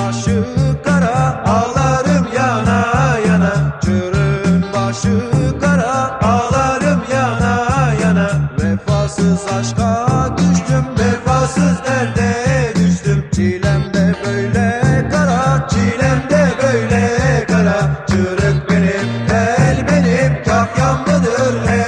başı kara ağlarım yana yana. Çürüğün başı kara ağlarım yana yana. Vefasız aşka düştüm vefasız derde düştüm. Çilemde böyle kara çilemde böyle kara. Çürük benim el benim kafyamdadır el